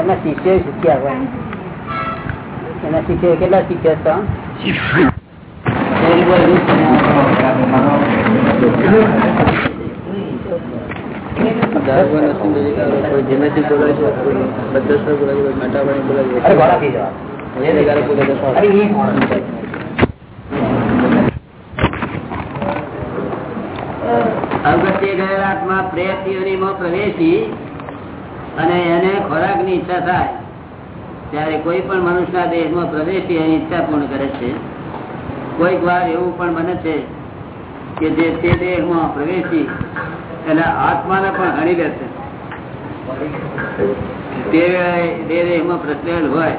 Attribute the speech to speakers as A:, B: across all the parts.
A: એના શિષ્ય શીખ્યા હોય. એના શિષ્ય કેટલા શીખ્યા અવગત્ય ગયેલા આત્મા પ્રેત પ્રવેશી અને એને ખોરાકની ઈચ્છા થાય, ત્યારે કોઈ પણ મનુષ્યના દેહમાં પ્રવેશી એની ઈચ્છા પૂર્ણ કરે છે. કોઈક વાર એવું પણ બને છે કે જે તે દેહમાં પ્રવેશી એના આત્માને પણ હણી લે છે. તે દેહમાં પ્રસરેલ હોય,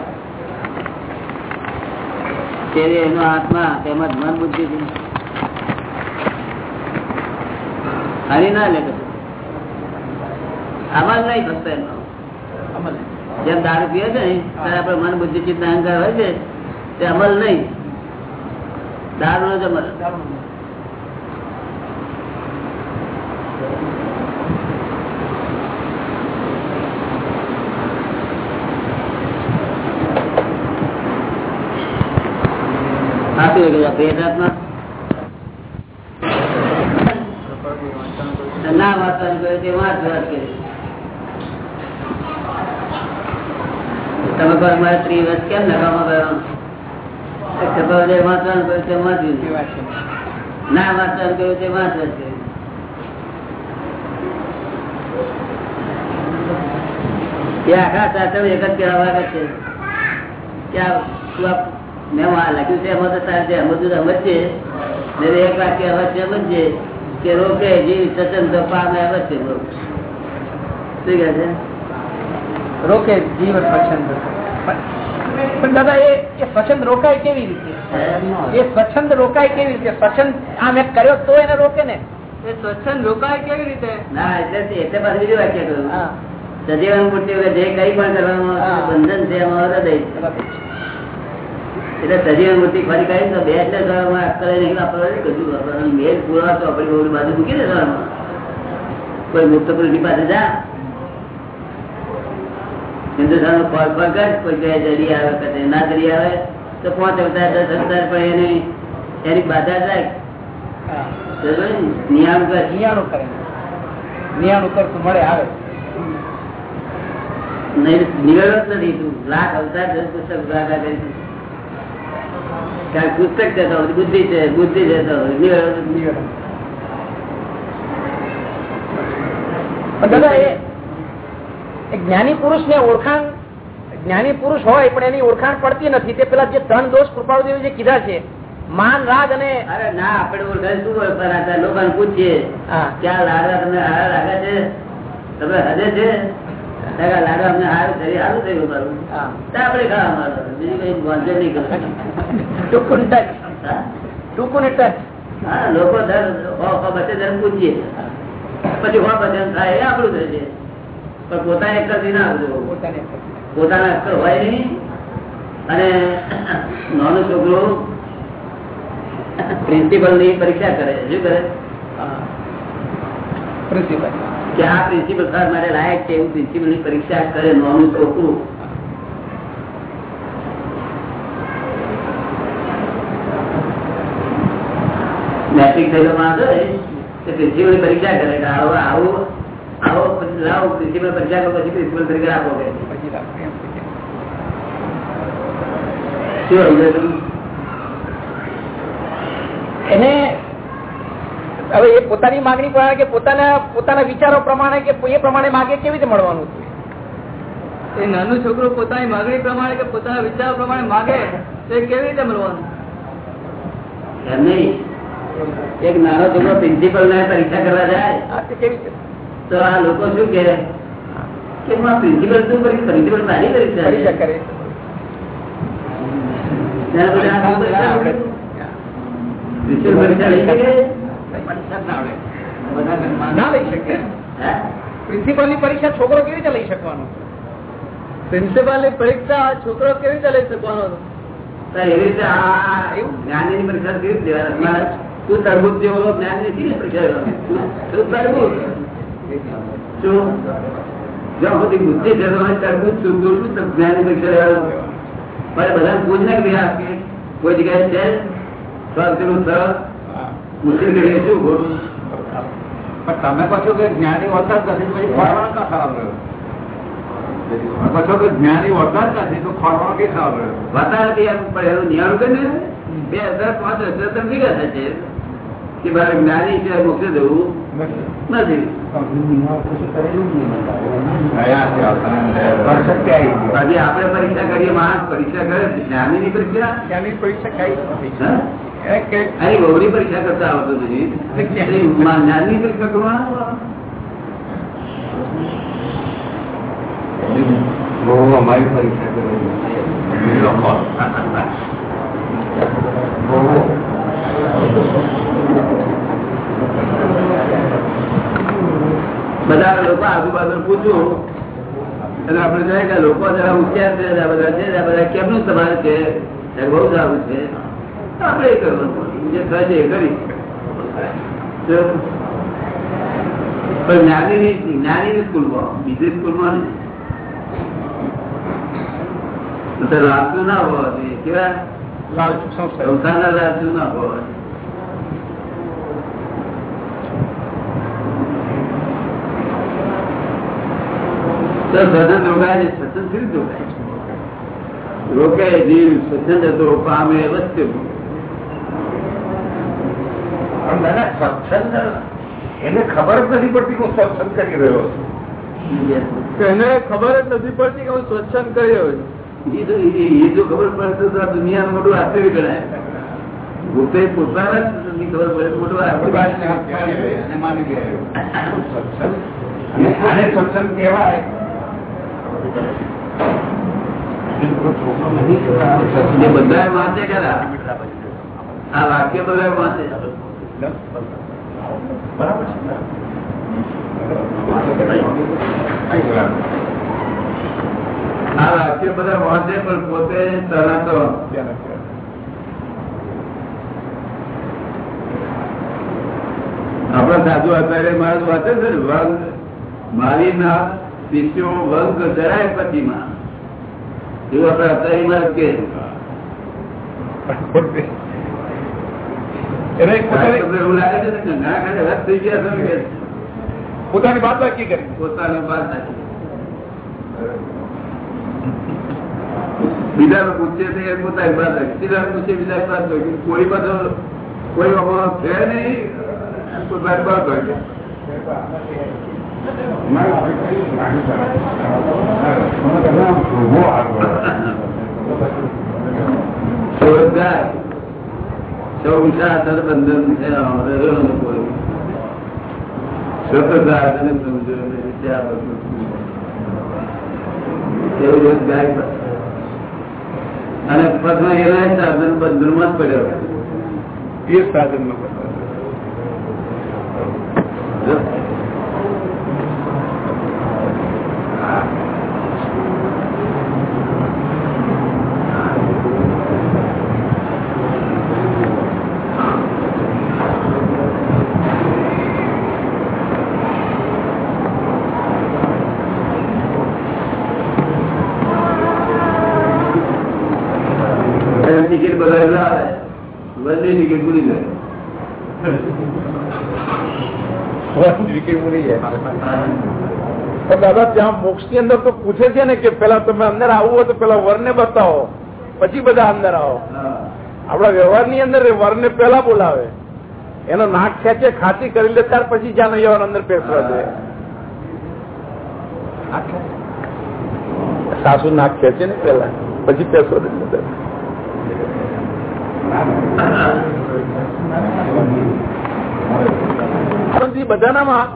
A: તે દેહનો આત્મા તેમજ મન બુદ્ધિ હરી ના લે અમલ નહીં ફક્ત એમનો. જેમ દારૂ પીએ છે ને ત્યારે આપડે મન બુદ્ધિ ચિત્ત અહંકાર હોય છે તે અમલ નહીં. દારૂ જ અમલ. પ્રેતાત્મા ના વાંચવાનું કહ્યું તે વાંચ વાત કરી તમે પણ મારે ત્રીસ વર્ષ કેમ નકામા ગયો વાંચવાનું કહ્યું તે વાંચ્યું ના વાંચવાનું કહ્યું તે વાંચ વાત કરી આખા શાસ્ત્ર એક જ કહેવા છે. કે મેં લખ્યું છે એમાં તો તારે જે સમજવું સમજશે એક વાક્ય અવશ્ય સમજશે કે રોકે જીવ સ્વતંત્ર પામે અવશ્ય શું કહે છે?
B: રોકે જીવ સ્વચ્છંદ. પણ દાદા એ સ્વચ્છંદ રોકાય કેવી રીતે? એ સ્વચ્છંદ રોકાય કેવી રીતે? સ્વચ્છંદ આ મેં કર્યો તો એને રોકે ને? એ સ્વચ્છંદ રોકાય કેવી રીતે?
A: ના એટલે એટલે પાછું બીજું વાક્ય કહ્યું. સજીવન જે કઈ પણ કરવામાં બંધન છે એમાં હૃદય એટલે સજીવ મૂર્તિ ફરી કરી તો બે એટલે અક્કલે નહીં વાપરવાની કશું વાપરવાનું મેલ પૂરા તો આપણી બહુ બાજુ મૂકી દે કોઈ મુક્ત પુરુષની પાસે જા. હિન્દુસ્તાન નો ફળ ફળ કર કોઈ બે જરી આવે કદે ના જરી આવે તો પાંચ અવતાર દસ અવતાર પણ એની એની બાધા જાય નિયમ કર.
B: નિયાણું કરે. નિયાણું કરતું મળે આવે.
A: નિવેડો જ નથી તું. લાખ અવતાર દસ પુસ્તક ભાગા કરીશું પુસ્તક જતો બુદ્ધિ છે બુદ્ધિ છે તો
B: દાદા એ જ્ઞાની પુરુષ ને ઓળખાણ જ્ઞાની પુરુષ હોય પણ એની ઓળખાણ પડતી નથી. તે પેલા જે ત્રણ દોષ કૃપાળુદેવ જે કીધા છે માન રાગ અને
A: અરે ના આપડે ઓળખાણ શું ઓળખાણ લોકો પૂછીએ. ક્યાં લાડવા તમને હારા લાગે છે? તમે હજે છે? લાડવા અમને સારું શરીર સારું થયું મારું આપડે ખાવા મારો બીજું કઈ વાંધો નહીં કરું.
B: ટૂંકું
A: હા? લોકો બચે ધર્મ પૂછીએ. પછી હો ભજન થાય એ આપણું થશે. પણ પોતાને અક્કર ના પોતાના અક્ષર હોય નહીં. અને નાનો છોકરો પ્રિન્સિપલની પરીક્ષા કરે શું કરે?
B: પ્રિન્સિપલ
A: કે આ પ્રિન્સિપલ સર મારે લાયક છે એવું પ્રિન્સિપલની પરીક્ષા કરે નોનું છોકરું મેટ્રિક થયેલો માણસ પ્રિન્સિપલની પરીક્ષા કરે કે આવો આવો આવો લાવો પ્રિન્સિપલ પરીક્ષા કરો પછી પ્રિન્સિપલ તરીકે આપો કે.
B: એને હવે એ પોતાની માંગણી પ્રમાણે કે પોતાના પોતાના વિચારો પ્રમાણે કે એ પ્રમાણે માગે કેવી રીતે મળવાનું
C: એ નાનું છોકરો પોતાની માંગણી પ્રમાણે કે પોતાના વિચારો પ્રમાણે માગે તો કેવી રીતે મળવાનું?
A: એક નાનો છોકરો પ્રિન્સિપલ ને પરીક્ષા કરવા જાય તો આ લોકો શું કે પ્રિન્સિપલ શું કરી પ્રિન્સિપલ સારી પરીક્ષા
B: કરે
A: પ્રિન્સિપલ પરીક્ષા લઈ શકે?
B: ના લઈ શકે પ્રિન્સિપલની પરીક્ષા છોકરો કેવી રીતે લઈ શકવાનો?
C: પ્રિન્સિપાલની પરીક્ષા છોકરો કેવી રીતે લઈ શકવાનો?
A: એવી રીતે જ્ઞાનની પરીક્ષા કેવી રીતે તું તરબૂજ જેવો જ્ઞાનની પરીક્ષા તું તરબૂજ જ્યાં સુધી બુદ્ધિ ફેરવાની તરફ છું છું છું તો જ્ઞાની પરીક્ષા મારે બધા પૂછને કે કે કોઈ જગ્યાએ છે? સ્વાદનું સરળ મુશ્કેલ કરીએ શું ખોટું
C: પણ તમે કહો કે જ્ઞાની હોતા જ નથી પછી ખોરવાનો ક્યાં ખરાબ રહ્યો? તમે કે જ્ઞાની હોતા જ નથી તો ખોરવાનો કઈ ખરાબ રહ્યો?
A: વાતા નથી એમ પણ એનું નિયાળ કરે ને બે હજાર પાંચ હજાર તમે ભેગા થશે કે મારે જ્ઞાની છે મોકલી દેવું નથી. આજે આપણે પરીક્ષા કરીએ માણસ પરીક્ષા કરે જ્ઞાની ની પરીક્ષા? હા? અરે ગૌરી પરીક્ષા કરતા આવતો નથી. જ્ઞાનની પરીક્ષા કરવા
C: અમારી પરીક્ષા
A: બધા લોકો આજુબાજુ પૂછ્યું અને આપણે જોઈએ કે લોકો જરા હોશિયાર છે બધા છે બધા કેમનું તમારે છે? બહુ સારું છે. આપણે એ કરવાનું. જે થાય છે એ કરી. પણ સ્કૂલમાં બીજી સ્કૂલમાં નહીં. ના હોવા જોઈએ કેવા? સંસારના લાલચુ ના હોવા જોઈએ તો સદન રોકાય રોકાય? રોકાય જીવ સત્સંગ હતો પામે વસ્તુ
C: એને ખબર જ નથી પડતી હું સત્સંગ કરી રહ્યો છું.
D: એને ખબર જ નથી પડતી કે હું સત્સંગ કરી રહ્યો છું.
A: એ જો ખબર પડે તો આ દુનિયાનું મોટું આશ્ચર્ય ગણાય. પોતે પોતાના જ નથી ખબર પડે મોટું આશ્ચર્ય
C: માની ગયા સત્સંગ આને સત્સંગ કહેવાય.
A: બધા વાંચે ખરા. આ વાક્ય બધા વાંચે.
C: બરાબર
A: આપણા સાધુ અત્યારે મારા વાંચે છે ને વંગ મારી ના શિષ્યો વંગ જરાય પતિમાં. એવું આપડે અત્યારે માણસ કે
C: પોતાની વાત બાકી કરી
A: પોતાને બાદ નાખી બીજા પૂછે તો એ પોતાની બાદ રાખે બીજા પૂછે બીજા બાદ રાખે કોઈ બધો કોઈ આમાં છે નહીં પોતાની બાદ રાખે રોજગાર અને પદમાં એના સાધન બંધનમાં જ પડ્યો
C: એ સાધનમાં
A: એમ ટિકિટ બધા લાવે બધી ટિકિટ ભૂલી જાય
E: પણ દાદા ત્યાં મોક્ષની અંદર તો પૂછે છે ને કે પેલા તમે અંદર આવું હોય તો પેલા વર ને બતાવો. પછી બધા અંદર આવો.
A: હા.
E: આપડા વ્યવહારની અંદર વર ને પેલા બોલાવે. એનો નાક ખેંચે ખાતી કરી લે ત્યાર પછી જ્યાં વ્યવહાર અંદર પેસવા દે સાસુ નાક ખેંચે ને પેલા પછી પેસવા દે બધાનામાં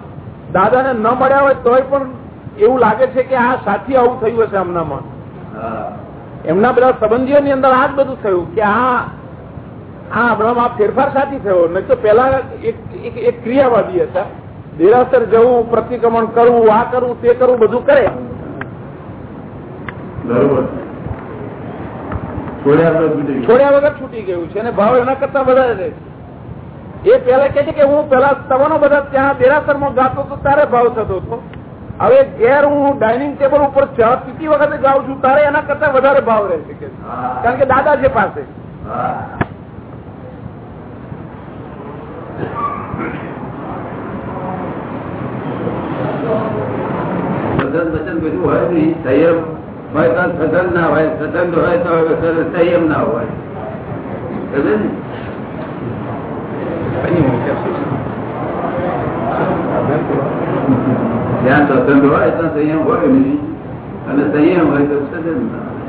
E: દાદાને ન મળ્યા હોય તોય પણ એવું લાગે છે કે આ સાથી આવું થયું હશે એમનામાં. એમના બધા સંબંધીઓની અંદર આ જ બધું થયું કે આ આ હમણાં આ ફેરફાર સાથી થયો. નહીં તો પેલા એક ક્રિયાવાદી હતા. દેરાસર જવું પ્રતિક્રમણ કરવું આ કરવું તે કરવું બધું કરે.
A: બરોબર. છોડ્યા વગર છૂટી ગયું.
E: છે અને ભાવ એના કરતા વધારે છે. એ પેલા કે છે કે હું પેલા તમારો બધા ત્યાં દેરાસરમાં ગાતો હતો ત્યારે ભાવ થતો હતો. હવે ઘેર હું ડાઇનિંગ ટેબલ ઉપર ચા પીતી વખતે જાઉં છું તારે એના કરતા વધારે ભાવ રહેશે કે કારણ કે દાદા છે પાસે.
A: સંયમ હોય તો સજન ના હોય સજન હોય તો સંયમ ના હોય સમજે ને? જ્યાં હોય સંયમ હોય નહીં. અને સંયમ હોય તો સજન ના હોય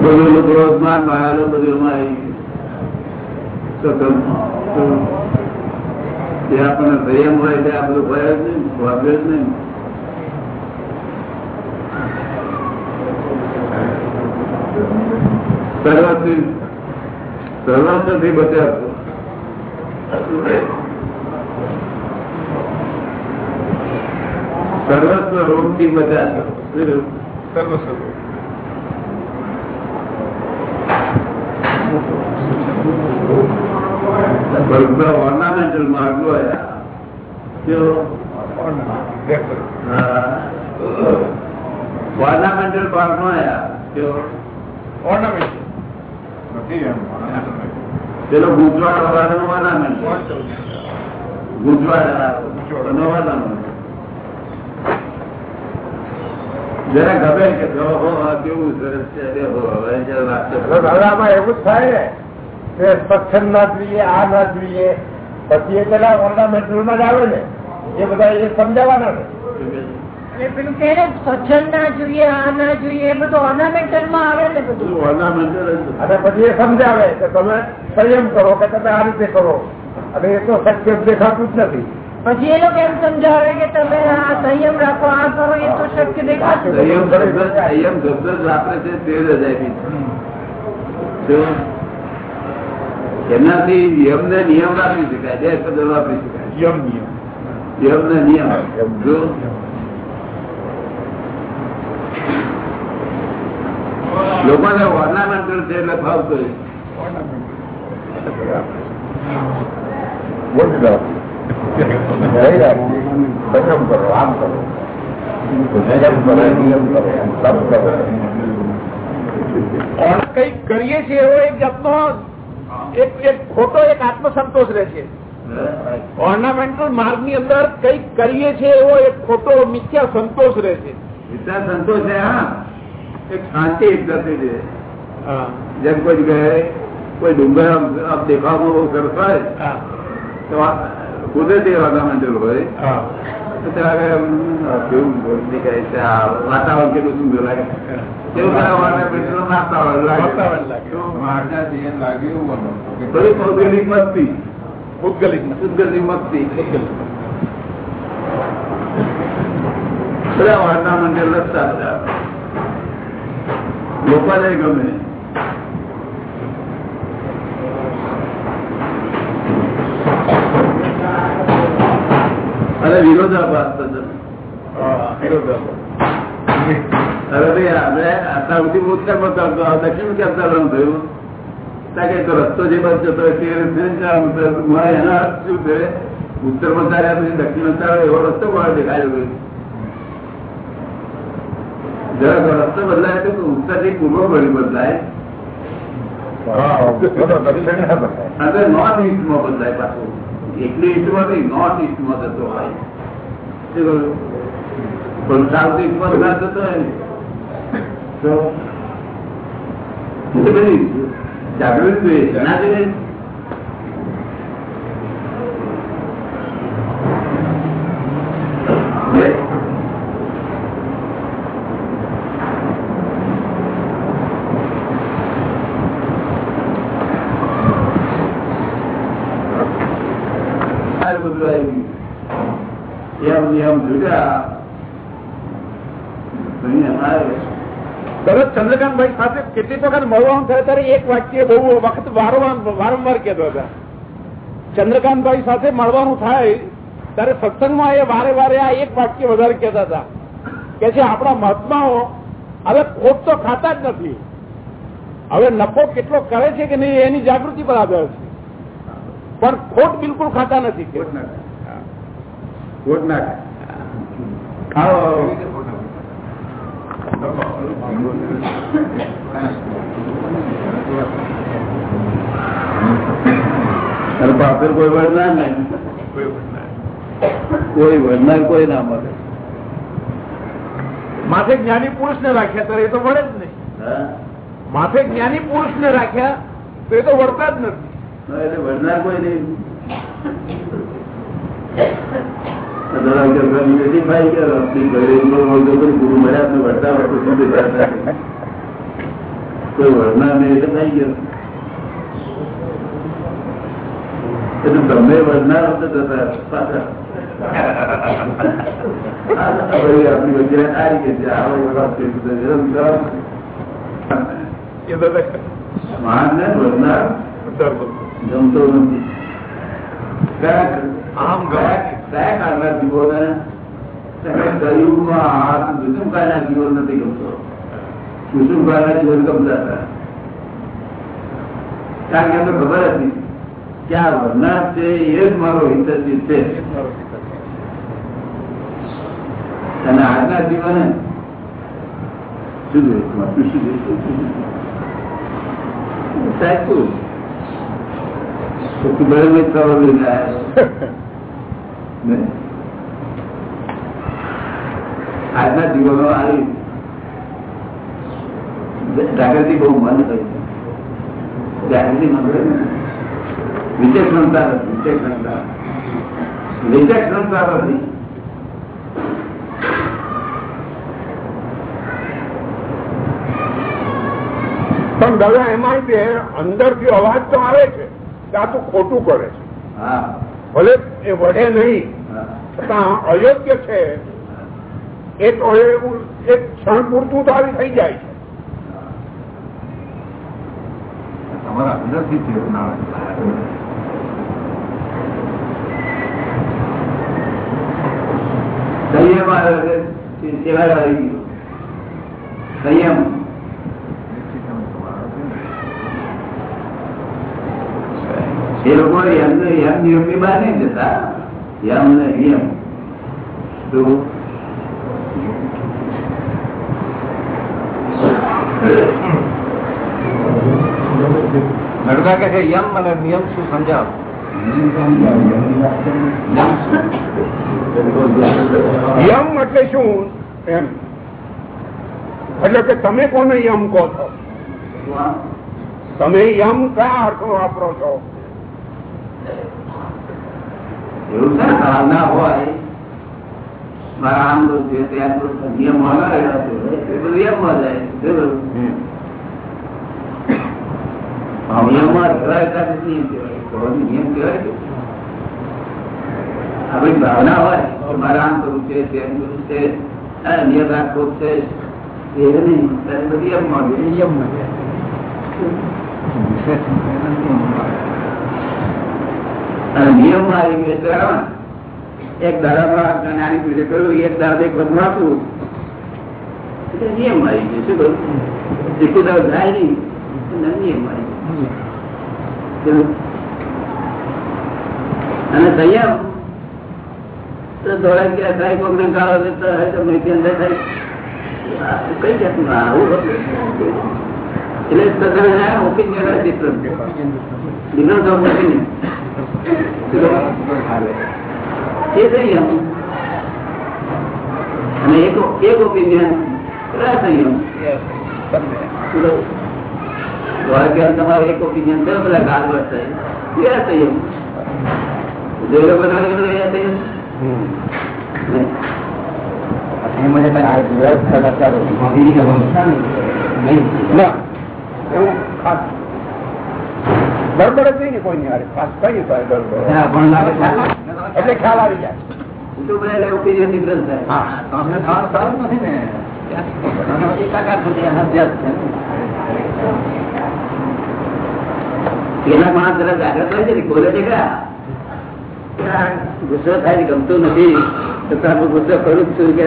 A: બધું ક્રોધમાન માયાલો બધું એમાં આવી ગયું. સ્વતંત્ર. જે આપણને સંયમ હોય તે આ બધું ભય જ નહીં વાપરે જ નહીં સર્વથી સર્વસ્વથી બચ્યા સર્વસ્વ રોગથી બચ્યા ઓર્નામેન્ટલ માર્ગો ઓર્નામેન્ટલ પાર્ક નો આયા પેલો ornament. જરા ગમે કે કેવું સરસ છે.
E: દાદામાં એવું જ થાય ને કે સ્વચ્છંદ ના જોઈએ આ ના જોઈએ પછી એ પેલા ઓર્નામેન્ટમાં જ આવે ને એ બધા એ સમજાવવાના ને
F: પેલું કે સ્વચ્છંદ ના જોઈએ આ ના જોઈએ એ બધું ઓર્નામેન્ટલમાં આવે ને બધું.
E: અને પછી એ સમજાવે કે તમે સંયમ કરો કે તમે આ રીતે કરો. અને એ તો સત્ય દેખાતું જ નથી.
F: પછી એ લોકો એમ સમજાવે કે તમે આ સંયમ રાખો આ કરો એ તો શક્ય દેખાતું
A: સંયમ સંયમ જ વાપરે છે તે જ અજાયબી એમનાથી યમ ને નિયમ વાપરી શકાય બે શબ્દો વાપરી શકાય.
E: યમ નિયમ.
A: યમ ને નિયમ. જો લોકોને ઓર્નામેન્ટલ છે એટલે ફાવતું
E: બોલી દો જઈ રાખો. સંયમ કરો આમ કરો સંયમ કરો નિયમ કરો તપ કરો કઈ કરીએ છીએ એવો એક જાતનો એક એક ખોટો એક આત્મસંતોષ રહે છે. ઓર્નામેન્ટલ માર્ગની અંદર કંઈક કરીએ છીએ એવો એક ખોટો મિથ્યા સંતોષ રહે છે.
A: મિથ્યા સંતોષ છે હા. એક શાંતિ એક જતી છે જેમ કોઈ જગ્યાએ કોઈ ડુંગર આમ દેખાવામાં બહુ સરસ હોય તો કુદરતી વાતાવરણ હોય. તો કેવું દેખાય છે વાતાવરણ કેટલું સુંદર લાગે. એવું બધા વાતાવરણ લાગે.
E: વાતાવરણ લાગે.
A: તો થોડી ભૌગોલિક મસ્તી.
E: ભૌગોલિક
A: ભૌગોલિક મસ્તી. બધા રસ્તા બધા લોકોને ગમે. અને વિરોધાભાસ. હવે ભાઈ આપણે આટલા ઉત્તરમાં ચાલતો દક્ષિણ ક્યાં ચાલવાનું થયું. ત્યાં તો રસ્તો જે બાજુ જતો હોય એના શું છે ચાલ્યા પછી દક્ષિણ એવો રસ્તો કોણ દેખાયો જરાક રસ્તો બદલાય તો ઉત્તરથી પૂર્વ વળી બદલાય. દક્ષિણ નોર્થ ઇસ્ટમાં બદલાય પાછું. એકલી ઈસ્ટમાં નહીં નોર્થ ઈસ્ટમાં જતો હોય. પણ સાઉથ ઈસ્ટમાં ના થતો હોય તો બધી જાગૃતિ જોઈએ ના બે. આ બધું આવી ગયું. એમ નિયમ જુદા અહીંયા આવે
E: ચંદ્રકાંતભાઈ સાથે કેટલીક વખત મળવાનું થાય ત્યારે એક વાક્ય બહુ વખત વારંવાર કહેતો હતા.
G: ચંદ્રકાંતભાઈ સાથે મળવાનું થાય ત્યારે સત્સંગમાં એ વારે વારે આ એક વાક્ય વધારે કહેતા હતા કે છે, આપણા મહાત્માઓ હવે ખોટ તો ખાતા જ નથી. હવે નફો કેટલો કરે છે કે નહીં એની જાગૃતિ પર આધાર છે. પણ ખોટ બિલકુલ ખાતા નથી
A: ખોટ ના ખોટ ના. પાછળ કોઈ વળનાર નહીં. કોઈ વળનાર કોઈ ના મળે.
G: માથે જ્ઞાની પુરુષ ને રાખ્યા ત્યારે એ તો વળે જ નહીં. માથે જ્ઞાની પુરુષ ને રાખ્યા તો એ તો વળતા જ નથી.
A: એટલે વળનાર કોઈ નહીં. હતા. કોઈ વળનાર નહીં એટલે થઈ ગયો એટલે તમે વળનાર હો તો જતા પાછા. આપણી વચ્ચે ને વળનાર જમતો નથી
G: આમ ગવાય.
A: કયા કાળના જીવોને કયુગમાં આ કુસુમકાળના જીવો નથી ગમતો જીવન સાહેબ શું બરાબર થવા લઈને આવ્યા ને? આજના જીવનો આવી જાગૃતિ બહુ મન થઈ જાગૃતિ મંદિર વિચક્ષણતા વિચક્ષણતા.
G: પણ દાદા એમાં તે અંદરથી અવાજ તો આવે છે કે આ તો ખોટું કરે છે.
A: હા.
G: ભલે એ વઢે નહીં અયોગ્ય છે એ તો એવું એક ક્ષણ પૂરતું તો આવી થઈ જાય છે
A: તમારા અંદરથી આવે સંયમ આવે ગયો સંયમ એ લોકો યમ ને યમ નિયમની બહાર નહીં જતા. યમ ને નિયમ. તો
C: લડકા કે છે યમ અને નિયમ શું સમજાવો?
G: યમ એટલે શું? એમ. એટલે કે તમે કોને યમ કહો છો? તમે યમ કયા અર્થ વાપરો છો?
A: એવું છે ને, હોય મારા આમ તો છે ત્યાં તો નિયમ એ નિયમમાં જાય નિયમમાં નિયમ કહેવાય. નિયમ કહેવાય આપણી ભાવના હોય મારા આમ કરવું છે તેમ કરવું છે નિયમ રાખવો છે એ નહીં ત્યારે બધું નિયમમાં
C: નિયમમાં.
A: ને. એક દાડામાં એક દાડા અને સંયમ? તો દોડા ગયા થાય મેથી અંદર થાય. કઈ જાતનું આવું એટલે ઓપિનિયન ઓપિનિયન એ સંયમ. અને એક એક ઓપિનિયન સંયમ. ગાળ વર્તાય એ સંયમ. જે લોકો બધા એ સંયમ
G: ના. એવું ખાસ ગડબડ જ નહીં ને કોઈ કઈ એટલે ખ્યાલ આવી જાય.
A: ગુસ્સો થાય ગમતું નથી. તો તમે ગુસ્સો કરું જ છું કે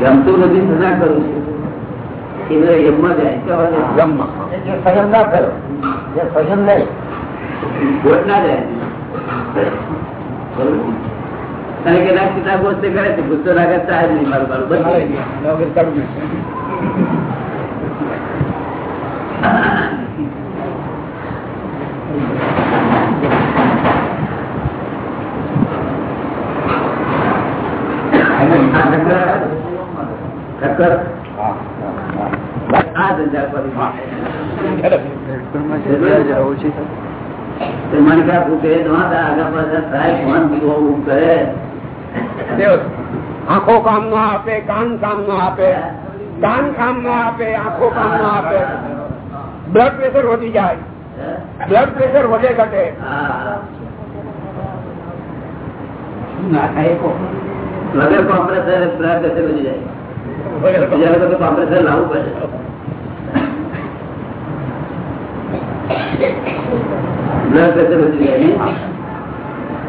A: ગમતું નથી સજા કરું છું.
B: સંયમ ના કરો. જે સંયમ નહીં.
A: ગોટ ના જાય. અને ના કરે છે ગુસ્સો ચાહે જ નહીં મારું મારું બધું મને ક્યાં પૂછે દોડા આગળ પાછળ થાય ફોન બીવું કરે
G: આંખો કામ નો આપે કાન કામ નો આપે કાન કામ નો આપે આંખો કામ નો આપે બ્લડ પ્રેશર વધી જાય બ્લડ પ્રેશર વધે ઘટે
A: વગર કોમ્પ્રેસર બ્લડ પ્રેશર વધી જાય બીજા લોકો તો કોમ્પ્રેસર લાવવું પડે બ્લડ પ્રેશર વધી જાય?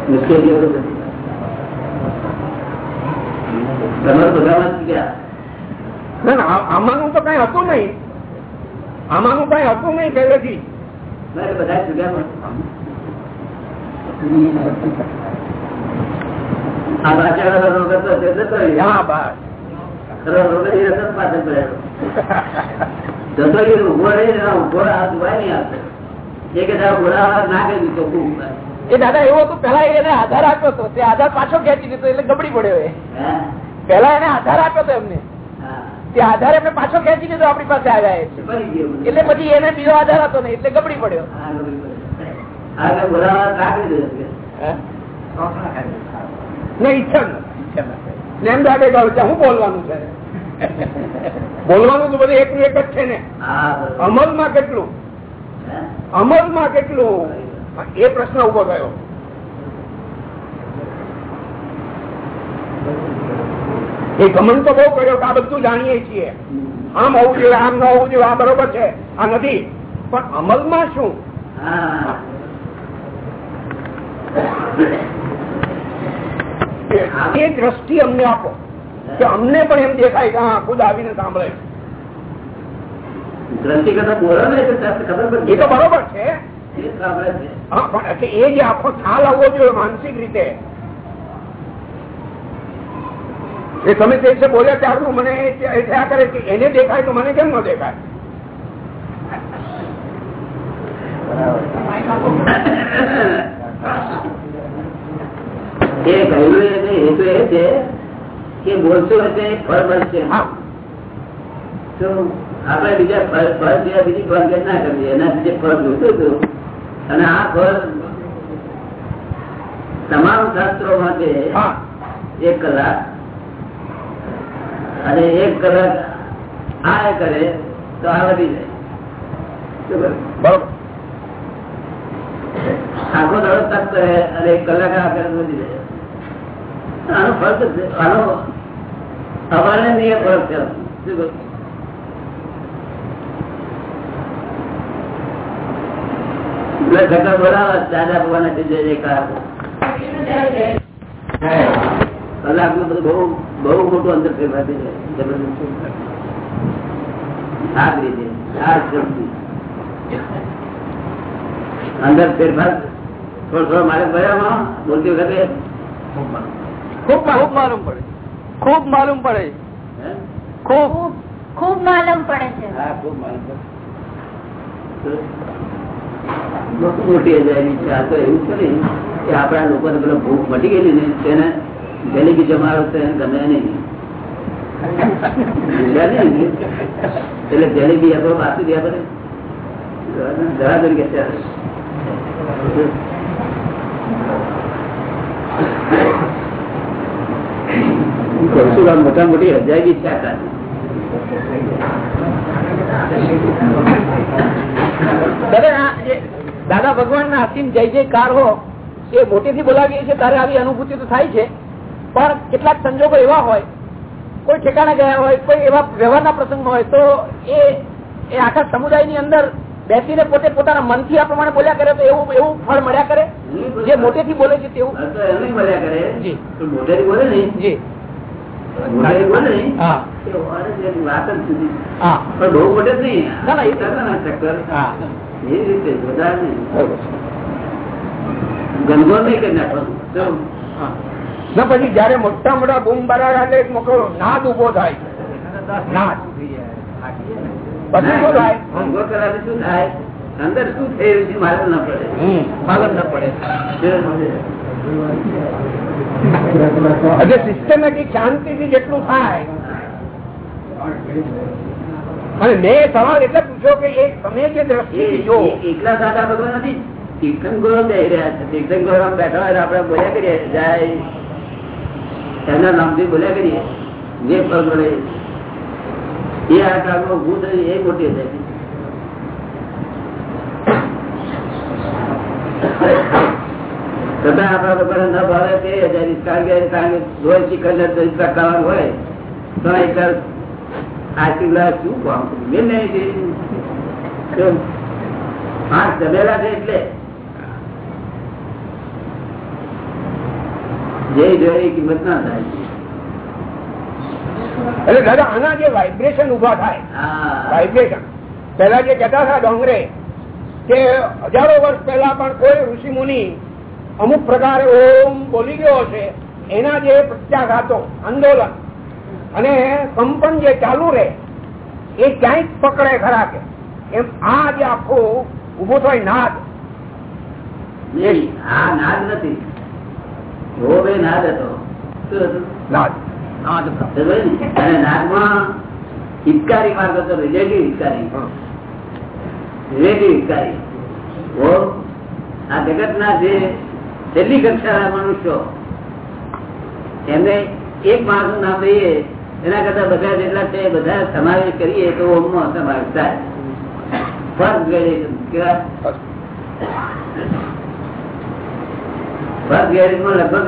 A: મુશ્કેલીઓ તો બધામાં ગયા
G: કઈ હતું નહીં આમાંનું કઈ હતું નહીં પહેલેથી
A: બધા છૂટ્યા આ બાચારો રોગ હતો તે જતો રહ્યો.
G: હા બસ
A: ખરો રોગ એ રસ્તો જ પાછળ પડ્યો. જતો રહ્યો, ઊભો રહીને આ ઊભો આ દુવાય નહીં આવતો. એ
B: દાદા એવું હતું પેલા એને આધાર આપ્યો હતો. તે આધાર પાછો ખેંચી દીધો એટલે ગબડી પડ્યો એ. પેલા એને આધાર આપ્યો હતો એમને. તે આધાર એમને પાછો ખેંચી દીધો આપણી પાસે આવ્યા. એટલે પછી એને બીજો આધાર હતો ને એટલે ગબડી પડ્યો.
G: હું બોલવાનું છે. બોલવાનું તો બધું એકનું એક જ છે ને. અમલમાં કેટલું? અમલમાં કેટલું? એ પ્રશ્ન ઊભો થયો. એ ગમન તો બહુ કર્યો કે આ બધું જાણીએ છીએ. આમ હોવું જોઈએ આમ ન હોવું જોઈએ આ બરોબર છે આ નથી. પણ અમલમાં શું?
A: હા.
G: એ દ્રષ્ટિ અમને આપો. કે અમને પણ એમ દેખાય કે હા ખુદ આવીને સાંભળે
A: દ્રષ્ટિ કરતા તો
G: એ તો બરોબર છે.
A: એ
G: જે આખો ખ્યાલ આવવો જોઈએ માનસિક રીતે. એ તમે તે દિવસે બોલ્યા ત્યારનું મને થયા કરે કે એને દેખાય તો મને કેમ ન દેખાય?
A: એ કહ્યું એટલે હેતુ એ છે કે બોલશો એટલે ફળ બનશે
G: હા.
A: તો આપણે બીજા ફળ જેવા બીજી ફળ ના કરીએ? એના જે ફળ જોતું હતું અને આ ફળ તમામ શાસ્ત્રો માટે એક કલાક અને એક કલાક આ કરે તો આ વધી જાય?
G: બરોબર?
A: આખો દાડો તપ કરે અને એક કલાક આ કરે વધી જાય. આનો ફરક આનો અવારને ફરક છે. શું કહું? એટલે દાદા ભગવાન જય જયકાર કલાકનું બધું બહુ બહુ મોટું અંતર ફેરફાર થઈ જાય આ રીતે આ અંદર ફેરફાર થોડો થોડો મારે ભર્યામાં બોલતી વખતે
C: ખૂબ ખૂબ માલુમ પડે. ખૂબ માલુમ પડે.
A: હે?
C: ખૂબ.
H: ખૂબ ખૂબ માલમ પડે છે.
A: હા ખૂબ માલુમ પડે. મોટી છે આ તો એવું છે ને કે આપણા લોકોને પેલો ભૂખ મટી ગયેલી ને તેને જલેબી જમાડો તો એને ગમે નહીં? એટલે જલેબી આપડે વાસુ દે આપડે મોટા મોટી હજાર ઈચ્છા આ કાળની.
B: દાદા આ જે દાદા ભગવાન ના અસીમ જય જયકાર હો એ મોટેથી બોલાવીએ છીએ ત્યારે આવી અનુભૂતિ તો થાય છે. પણ કેટલાક સંજોગો એવા હોય કોઈ ઠેકાણે ગયા હોય કોઈ એવા વ્યવહારના પ્રસંગ હોય તો એ એ આખા સમુદાયની અંદર બેસીને પોતે પોતાના મનથી આ પ્રમાણે બોલ્યા કરે તો એવું એવું ફળ મળ્યા કરે? જે મોટેથી બોલે છે તેવું?
A: બોલ્યા કરે.
B: જી.
A: બોલે ને?
B: જી.
A: વાત જ જુદી. બહુ મોટે જ નહીં.
B: એ તો-
A: ના, ના, ચક્કર
B: હા
A: એ રીતે વધારે ગંગો નહીં કરી નાખવાનું
G: ના પછી જયારે મોટા મોટા બૂમ બરાડા એટલે એક મોકલો નાદ ઊભો થાય. નાદ. પછી શું થાય.
A: ભંગો કરાવે શું થાય? અંદર શું થયેલું છે મારે ન પડે.
B: માલમ ન પડે.
G: એટલે સિસ્ટમેટિક શાંતિથી જેટલું થાય અને મેં સવાલ એટલે પૂછ્યો કે એક તમે જે
A: એ-
G: જો
A: એકલા સાદા ભગવાન નથી. તીર્થંકરો બેસી રહ્યા છે. તીર્થંકરો બેઠા હોય આપણે બોલ્યા કરીએ. જાય. એમના નામથી બોલ્યા કરીએ. જે ફળ મળે એ. આ કાળમાં ભૂત એ મોટી છે છતાં આપણા લોકોને ન ભાવે તે હજાર. કારણ કે કારણ કે રોજ શિખર ને હોય તો એક આશીર્વાદ શું કામ મેં નહીં હા જમેલા છે એટલે. જે જોઈએ કિંમત ના થાય.
G: એટલે દાદા આના જે વાઇબ્રેશન ઊભા થાય વાઇબ્રેશન પેલા જે કહેતા હતા ડોંગરે કે હજારો વર્ષ પહેલા પણ કોઈ ઋષિ મુનિ અમુક પ્રકારે ઓમ બોલી ગયો છે એના જે પ્રત્યાઘાતો આંદોલન અને કંપન જે ચાલુ રહે એ ક્યાંય પકડે ખરા કે. એમ આ જે આખો ઊભો થાય નાદ.
A: આ નાદ નથી. ઓ બે નાદ હતો
G: નાદ.
A: અને નાદમાં હિતકારી માર્ગ હતો રિલેટિવ હિતકારી. રિલેટિવ હિતકારી. આ જગતના જે છેલ્લી કક્ષાના મનુષ્યો એમને એક માણસનું નામ લઈએ એના કરતા બધા જેટલા છે બધા સમાવેશ કરીએ તો ઓમમાં સમાવેશ થાય. ફર્સ્ટ ગ્રેડેશન કેવા? ફર્સ્ટ ગ્રેડેશનમાં લગભગ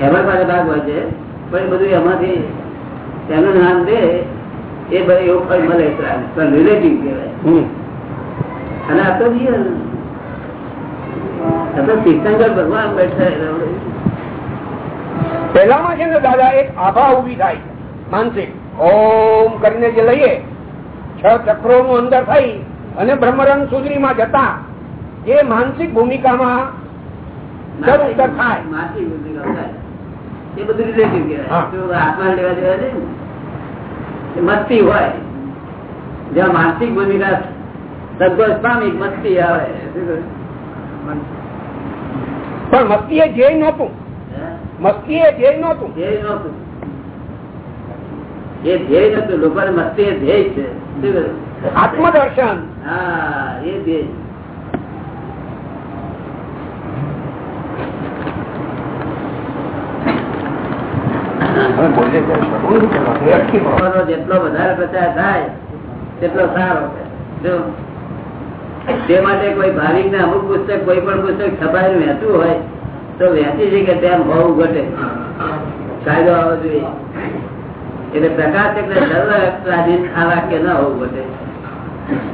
A: એમાં પાસે ભાગ હોય છે પણ એ બધું એમાંથી એનું નામ દે એ ભાઈ એવું ફળ મળે પણ રિલેટિવ કહેવાય. અને આ તો તો તીર્થંકર ભગવાન બેઠા
G: પહેલામાં છે ને દાદા એક આભા ઊભી થાય માનસિક ઓમ કરીને જે લઈએ છ ચક્રો નું અંદર થઈ અને બ્રહ્મરંગ સુધરીમાં જતા એ માનસિક ભૂમિકામાં દર ઉત્તર થાય.
A: એ બધું રિલેટિવ. કહેવાય આત્મા લેવા દેવા છે મસ્તી હોય જ્યાં માનસિક ભૂમિકા સદગોષ પામી મસ્તી આવે
G: પણ મસ્તી એ જય નહોતું
A: હે?
G: મસ્તી એ ધ્યેય નહોતું.
A: ધ્યેય નહોતું. એ ધ્યેય નતું લોકોને મસ્તી એ ધ્યેય છે.
G: આત્મદર્શન.
A: હા એ ધ્યેય. જેટલો વધારે પ્રચાર થાય તેટલો સારો જો તે માટે કોઈ ભાવિક ને અમુક પુસ્તક કોઈ પણ પુસ્તક છપાયેલું વહેતું હોય તો વેચી છે કે ત્યાં ભાવ ઘટે. કાયદો આવવો જોઈએ. એટલે પ્રકાશ એટલે સર્વ સ્વાધીન આ વાક્ય ન હોવું ઘટે.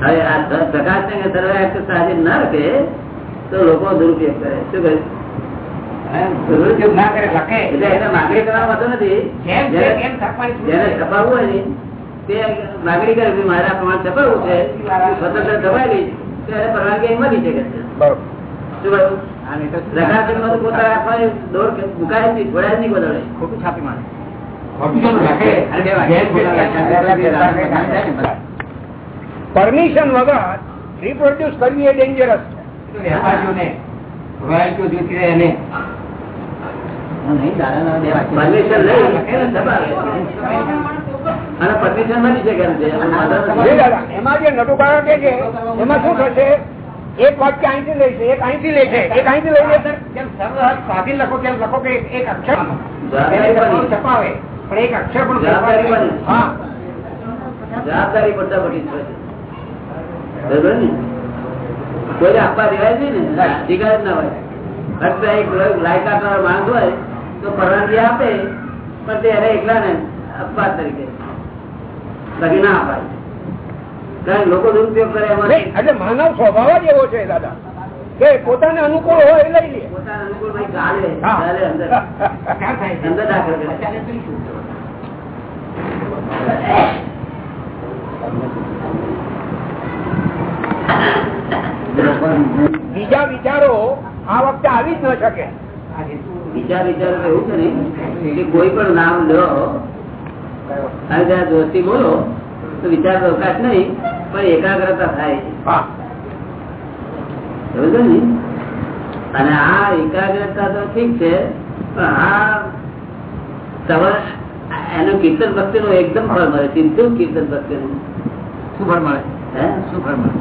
A: હવે આ પ્રકાશ ને સર્વ સ્વાધીન ના રાખે તો લોકો દુરુપયોગ કરે. શું કહે?
B: દુરુપયોગ ના કરે લખે
A: એટલે એને માગણી કરવાનો વાંધો નથી.
B: છે
A: જેને-
B: એમ છાપવાની છૂટ
A: જેને
B: છે.
A: છપાવવું હોય ને તે માગણી કરે કે મારે પ્રમાણ છપાવવું છે. સ્વતંત્ર છપાયેલી તો એને પરવાનગી મળી શકે છે. શું કહ્યું?
G: પરમિશન વગર રિપ્રોડ્યુસ કરવી એ ડેન્જરસ છે.
A: એમાં
G: જે નટુકારો કે છે એમાં શું થશે? એક વાક્ય અહીંથી લે છે એક અહીંથી લે છે એક અહીંથી લઈ લે
B: કેમ સરળ સાધી લખો કેમ લખો કે એક અક્ષર છપાવે પણ એક અક્ષર પણ
A: જવાબદારી
B: હા.
A: જવાબદારી પડતા પડી છે બરોબર ને? કોઈને આપવા દેવાય નહીં ને અધિકાર જ ના હોય. ફક્ત એક લાયકાત વાળો માણસ હોય તો પરવાનગી આપે પણ તે એને એકલા ને અપવાદ તરીકે બાકી ના અપાય. લોકો દુરુપયોગ કરે
G: એટલે માનવ સ્વભાવ જ એવો છે દાદા. કે પોતાને અનુકૂળ હોય એ લઈ લે. બીજા વિચારો આ વખતે આવી જ ન શકે.
A: બીજા વિચારો એવું છે ને કે કોઈ પણ નામ લો. અને ત્યાં જોરથી બોલો તો વિચાર અવકાશ નહીં. પણ એકાગ્રતા થાય સમજો ને? અને આ એકાગ્રતા તો ઠીક છે પણ આ સવાર એનું કીર્તન ભક્તિ નું એકદમ ફળ મળે. સીધું કીર્તન ભક્તિ નું
B: શું ફળ મળે?
A: હે?
B: શું ફળ મળે?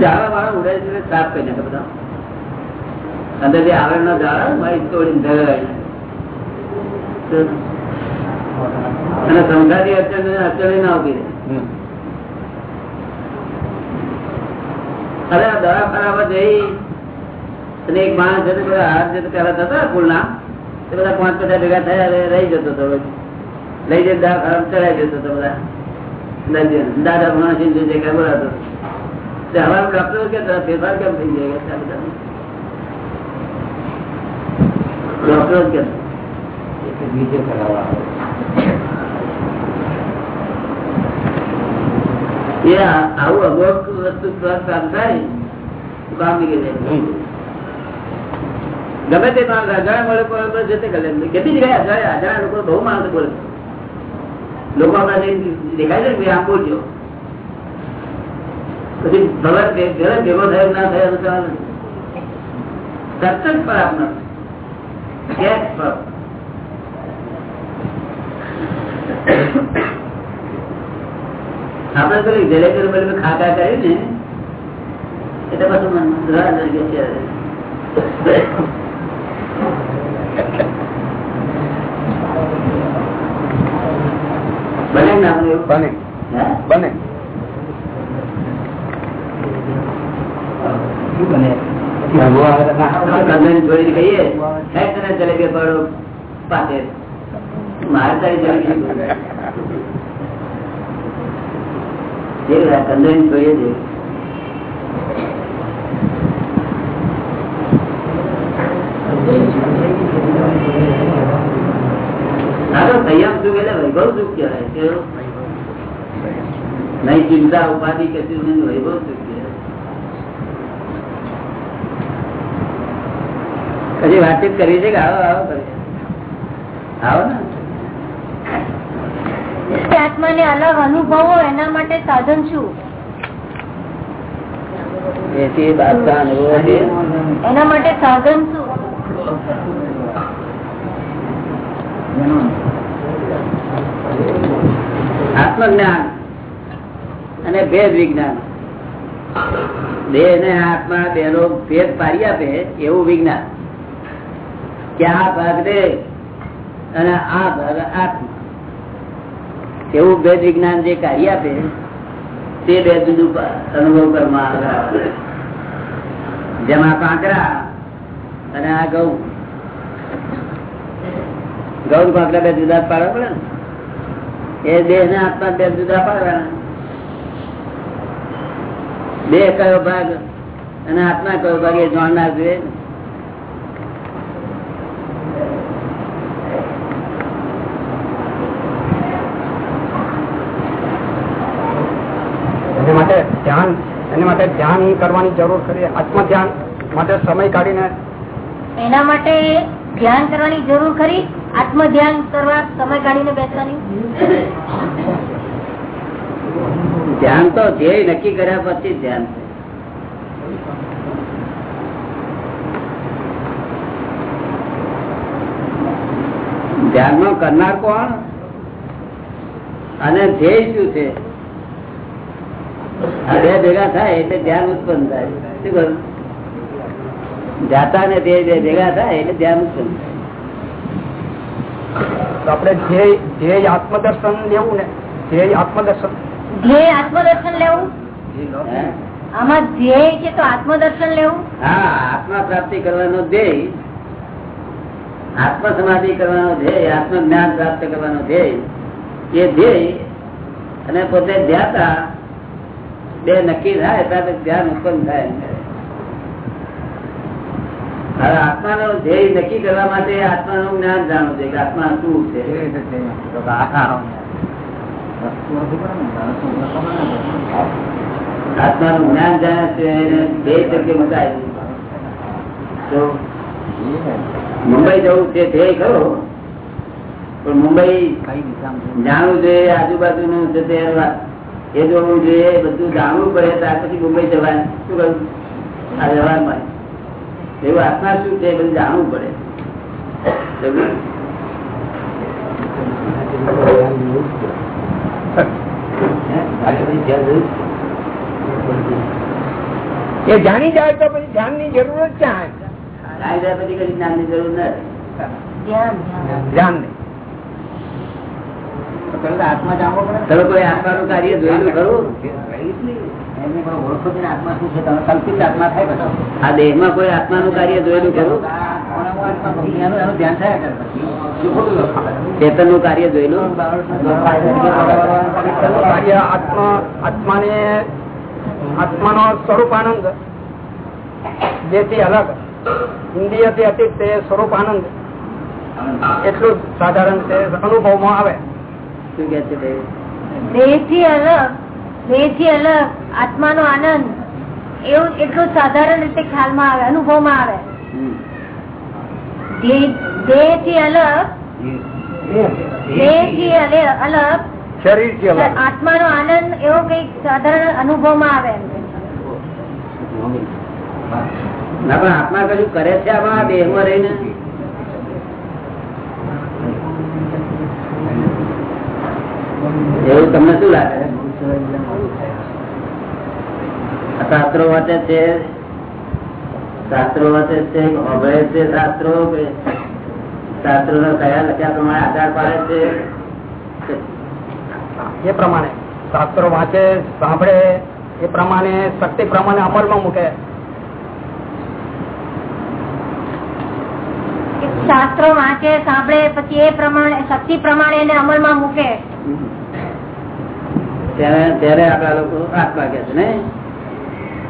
A: જાળા વાળા ઉડાય છે સાફ કરી નાખે બધા. અંદર જે આવરણ ના જાળા મારી તોડીને ધરાય અને અડચણ ના ઊભી રહે. અરે દવાખાનામાં જઈ અને એક માણસ જતો હાથ જતો પેલા થતા ફૂલના એ બધા પાંચ પચાસ ભેગા થયા રહી જતો હતો. લઈ જઈને દવાખાના ચડાવી જતો હતો બધા. દાદા માણસ જે જે કઈ બોલાતો હવે ડોક્ટર કે ફેરફાર કેમ થઈ જાય? કે બીજે કરાવવા ડોક્ટર જ કે એ ગમે તે માણસ અજાણ્યા મળે જતે કેટલી જગ્યાએ અજાણ્યા અજાણ્યા લોકો બહુ માણસ બોલે. લોકો આપણા દેખાય છે ને આમ બોલજો પછી ઘરે ભેગો થયો ના થયો સવાલ નથી. પર આપનો ગેસ પર. આપણે તો જલેકર બલેકર ખાકા કર્યું ને એટલે પાછું મન તરીકે છે બને ના બને એવું?
G: બને? બને.
A: કંદન કહીએ તને જલેબી પડો પાસે મારે તારી જલેબી કંદન ચિંતા, ઉપાધિ કશું નહીં, વૈભવ સુખ કહેવાય. પછી વાતચીત કરી છે કે આવો આવો કરીએ આવો ને.
H: આત્માને અલગ અનુભવો એના માટે સાધન શું? એના માટે સાધન શું?
A: આત્મજ્ઞાન અને ભેદ વિજ્ઞાન. દેહ ને આત્મા બેનો ભેદ પાડી આપે એવું વિજ્ઞાન. કે આ ભાગ દેહ અને આ ભાગ આત્મા. એવું ભેદ વિજ્ઞાન જે કાર્ય આપે, તે બે જુદું અનુભવ કરવામાં જેમાં કાંકરા અને આ ઘઉં. ઘઉં કાંકરા બે જુદા પાડવા પડે એ દેહ ને આત્મા બે જુદા પાડવાના. દેહ કયો ભાગ અને આત્મા કયો ભાગ એ જાણનાર જોઈએ.
G: એના માટે ધ્યાન એના માટે ધ્યાન કરવાની જરૂર ખરી આત્મ ધ્યાન માટે સમય કાઢીને.
H: એના માટે ધ્યાન કરવાની જરૂર ખરી? આત્મ ધ્યાન કરવા સમય કાઢીને બેસવાની?
A: ધ્યાન તો ધ્યેય નક્કી કર્યા પછી ધ્યાન ધ્યાન નો કરનાર કોણ? અને ધ્યેય શું છે? બે ભેગા થાય એટલે ધ્યાન ઉત્પન્ન થાય. શું કરું જાતા ને તે બે ભેગા થાય એટલે ધ્યાન ઉત્પન્ન
G: થાય. આપણે ધ્યેય ધ્યેય આત્મદર્શન લેવું ને? ધ્યેય આત્મદર્શન?
H: ધ્યેય આત્મદર્શન લેવું? આમાં ધ્યેય છે તો આત્મદર્શન લેવું?
A: હા આત્મા પ્રાપ્તિ કરવાનો ધ્યેય આત્મ સમાધિ કરવાનો ધ્યેય આત્મ જ્ઞાન પ્રાપ્ત કરવાનો ધ્યેય એ ધ્યેય અને પોતે ધ્યાતા બે નક્કી થાય ત્યારે ધ્યાન ઉત્પન્ન થાય. હવે આત્માનો ધ્યેય નક્કી કરવા માટે આત્માનું જ્ઞાન જાણવું છે કે આત્મા શું છે. આત્માનું જ્ઞાન. જાણે છે ધ્યેય તરીકે મતાય તો મુંબઈ જવું છે ધ્યેય ખરો પણ મુંબઈ જાણવું આજુબાજુ આજુબાજુનું છે તે એ જોવું જોઈએ બધું જાણવું પડે ત્યાર પછી મુંબઈ જવાનું. શું કહ્યું? આ વ્યવહારમાં. એવું આત્મા શું છે એ બધું જાણવું પડે.
G: એ જાણી જાય તો પછી ધ્યાનની જરૂર જ ક્યાં
A: જાણી જાય પછી કઈ જ્ઞાનની જરૂર નથી.
G: ધ્યાન નહીં
A: તમે કોઈ આત્માનું કાર્ય જોયેલું ખરું? આ દેહમાં કોઈ આત્માનું કાર્ય જોયેલું ખરું? ચેતનનું કાર્ય જોયેલું?
G: કાર્ય આત્મા નો સ્વરૂપ આનંદ જેથી અલગ ઇન્દ્રિયથી અતીત તે સ્વરૂપ આનંદ એટલું સાધારણ છે અનુભવમાં આવે.
A: શું કે છે તે?
H: દેહથી અલગ દેહથી અલગ આત્માનો આનંદ. એવું એટલું સાધારણ રીતે ખ્યાલમાં આવે અનુભવમાં આવે. દેહથી અલગ દેહથી અલગ
G: શરીરથી અલગ.
H: આત્માનો આનંદ એવો કંઈક સાધારણ અનુભવમાં આવે એમ
A: ના પણ આત્મા કશું કરે છે આમાં? દેહમાં રહીને? એવું તમને શું લાગે? શાસ્ત્રો વાંચે છે? શાસ્ત્રો વાંચે છે? અભય છે શાસ્ત્રો? કે શાસ્ત્રો નો કયા લખ્યા પ્રમાણે આધાર પાડે છે?
G: એ પ્રમાણે. શાસ્ત્રો વાંચે સાંભળે એ પ્રમાણે શક્તિ પ્રમાણે અમલમાં મૂકે.
H: શાસ્ત્રો વાંચે સાંભળે પછી એ પ્રમાણે શક્તિ પ્રમાણે એને અમલમાં મૂકે.
A: ત્યારે ત્યારે આપડા લોકો આત્મા કે છે ને?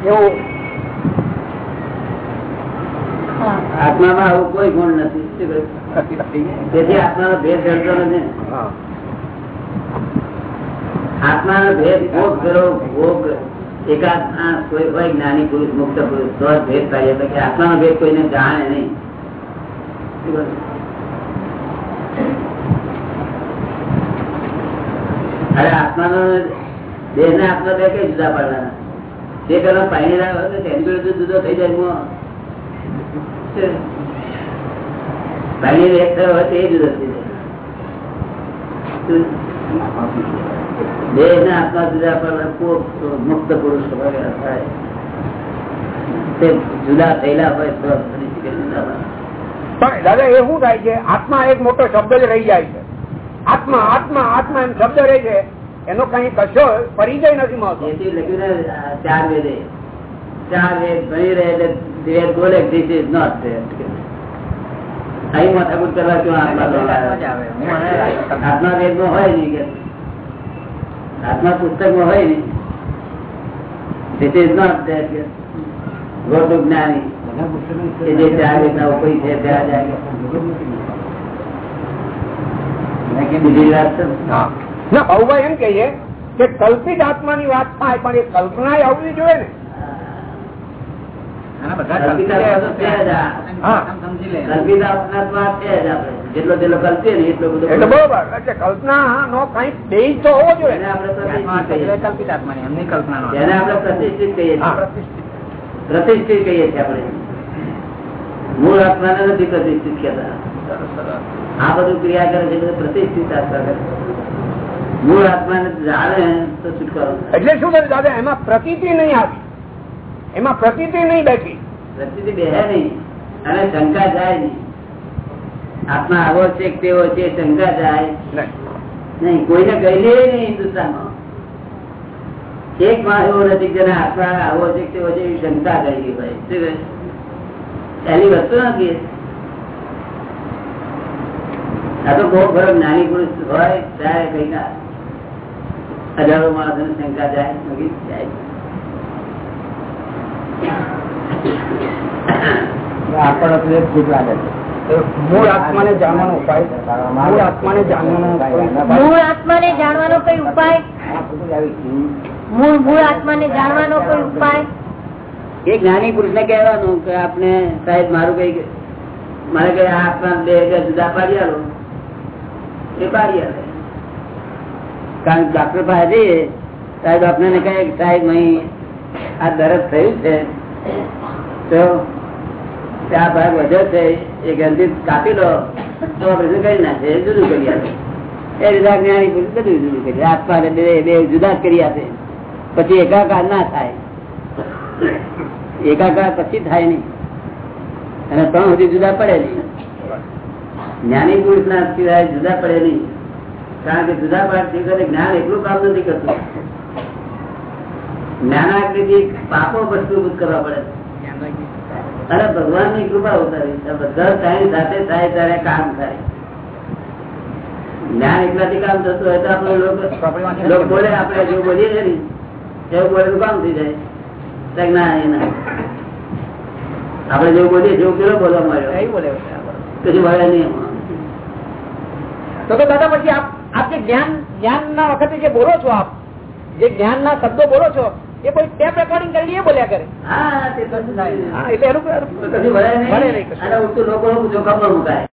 G: એવું.
A: આત્મામાં આવું કોઈ ગુણ નથી. શું કહ્યું? તેથી આત્માનો ભેદ જડતો નથી. આત્માનો ભેદ ભોગ કરો ભોગ એકાદ આ કોઈ હોય જ્ઞાની પુરુષ મુક્ત પુરુષ તો જ ભેદ થાય એટલે કે આત્માનો ભેદ કોઈને જાણે નહીં શું કહ્યું? અરે આત્માનો દેહ ને આત્મા જુદા પાડવાના? તે થઈ જાય. પાણી એક ને આત્મા જુદા પાડવા મુક્ત પુરુષ થાય. તે જુદા થયેલા હોય તો
G: પણ દાદા, એ શું થાય છે? આત્મા એક મોટો શબ્દ જ રહી જાય છે. આત્મા આત્મા આત્મા એમ શબ્દ રહે છે. એનો કઈ કશો પરિચય નથી મળતો.
A: લખ્યું ને ચાર વેદે. ચાર વેદ ભણી રહે એટલે બોલે ધીસ ઇઝ નોટ અહીં માથાકૂટ કરવા ક્યાં આત્મા? આત્મા વેદમાં હોય નહીં કે. આત્મા પુસ્તકમાં હોય નહીં. ધીસ ઇઝ નોટ ગોટુ જ્ઞાની. કે જે ચાર વેદ ઉપરી છે ત્યાં જાય.
G: ના ભાઉભાઈ એમ કહીએ કે કલ્પિત આત્માની વાત થાય પણ એ કલ્પના આવવી જોઈએ ને.
A: કલ્પિત આત્મા કલ્પિત આત્મા ને એટલો બધો
G: એટલે બરોબર. એટલે કલ્પના નો કઈ તો હોવો જોઈએ.
A: આપણે પ્રતિષ્ઠિત કહીએ.
C: એમની કલ્પના
A: એને આપણે પ્રતિષ્ઠિત કહીએ પ્રતિષ્ઠિત કહીએ છીએ આપણે. મૂળ આત્મા નથી પ્રતિષ્ઠિત કહેતા. આ બધું ક્રિયા કરે છે બધું પ્રતિષ્ઠિત આત્મા કરે મૂળ આત્માને જાણે તો છુટકારો
G: એટલે શું કરે દાદા એમાં પ્રતીતિ નહીં આવી. એમાં પ્રતીતિ નહીં બેઠી.
A: પ્રતિષ્ઠિત બેહે નહીં અને શંકા જાય નહીં. આત્મા આવો છે તેવો છે શંકા જાય
G: નહીં.
A: કોઈને ગયેલી નહીં હિન્દુસ્તાનમાં. એક માં એવો નથી જેને આત્મા આવો છે તેવો છે એવી શંકા ગયેલી ભાઈ? એની વસ્તુ નથી. આ તો બહુ ખરો જ્ઞાની પુરુષ હોય ત્યારે કઈ ના. હજારો માણસો શંકા જાય મગી જાય.
B: મૂળ આત્માને જાણવાનો ઉપાય મૂળ આત્માને જાણવાનો.
H: મૂળ આત્માને જાણવાનો કઈ ઉપાય? મૂળ મૂળ આત્માને જાણવાનો કોઈ ઉપાય?
A: એક જ્ઞાની પુરુષ ને કહેવાનું કે આપણે સાહેબ મારું કઈ મારે કઈ આ આત્મા બે જુદા પાડી આલે. કારણ ડોક્ટર પાસે જઈએ ત્યારે ડોક્ટર ને કહે સાહેબ અહીં આ દરદ થયું છે. તો આ ભાગ વધ્યો છે એ ગંદી કાપી લો. તો ઓપરેશન કરી નાખે એ જુદું કરી આપે. એ રીતે જ્ઞાની બધું જુદું કરી. આત્મા બે બે જુદા કરી આપે. પછી એકાકાર ના થાય. એકાકાર પછી થાય નહીં. અને ત્રણ સુધી જુદા પડે નહીં. જ્ઞાની પુરુષ ના સિવાય જુદા પડે નહીં. કારણ કે જુદા વખતે જ્ઞાન એટલું કામ નથી કરતું. જ્ઞાનાકૃતિ પાપો વસ્તુભૂત કરવા પડે અને ભગવાનની કૃપા ઉતારી બધા ટાઈમ સાથે થાય ત્યારે કામ થાય. જ્ઞાન એકલાથી કામ થતું હોય તો આપણે લોકો બોલે આપણે જો બોલીએ છે ને એવું બોલેલું કામ થઈ જાય. ના. એના આપણે જેવું બોલીએ જેવું કેવો બોલવા મળ્યો પછી વળે નહીં.
B: તો તો દાદા પછી આપ આપ જે જ્ઞાન જ્ઞાન ના વખતે જે બોલો છો આપ જે જ્ઞાન ના શબ્દો બોલો છો એ કોઈ ટેપ રેકોર્ડિંગ કરી એ બોલ્યા કરે?
A: હા
B: એટલે એનું
A: વળે
B: નહીં
A: લોકો જોખમ મુકાય.